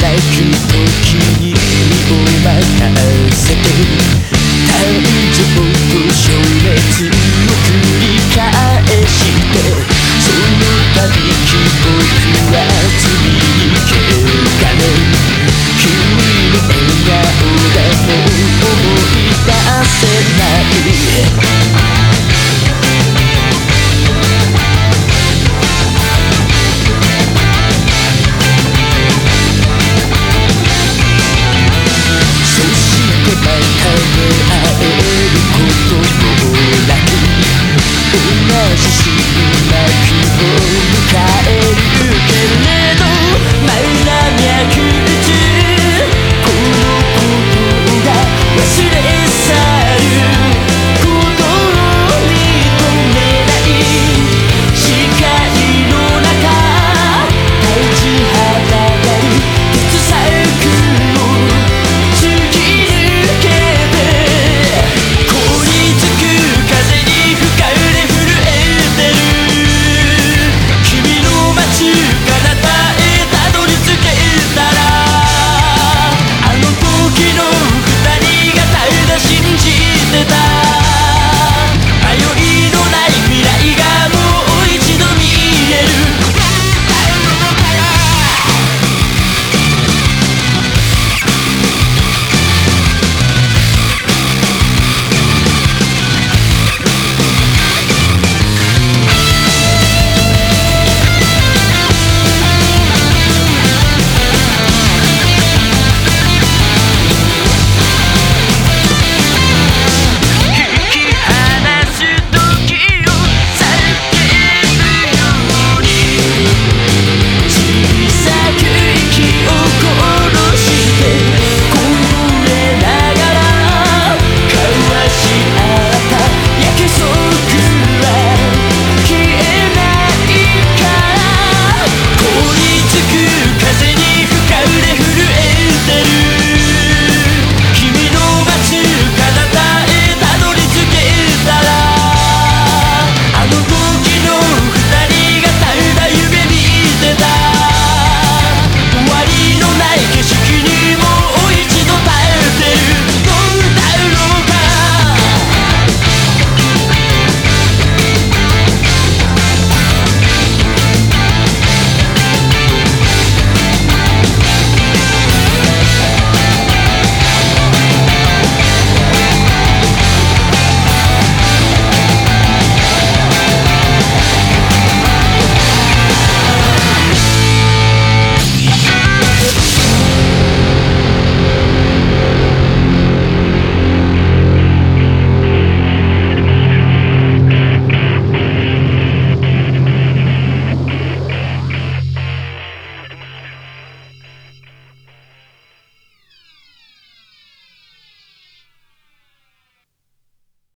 なく時に身を任せ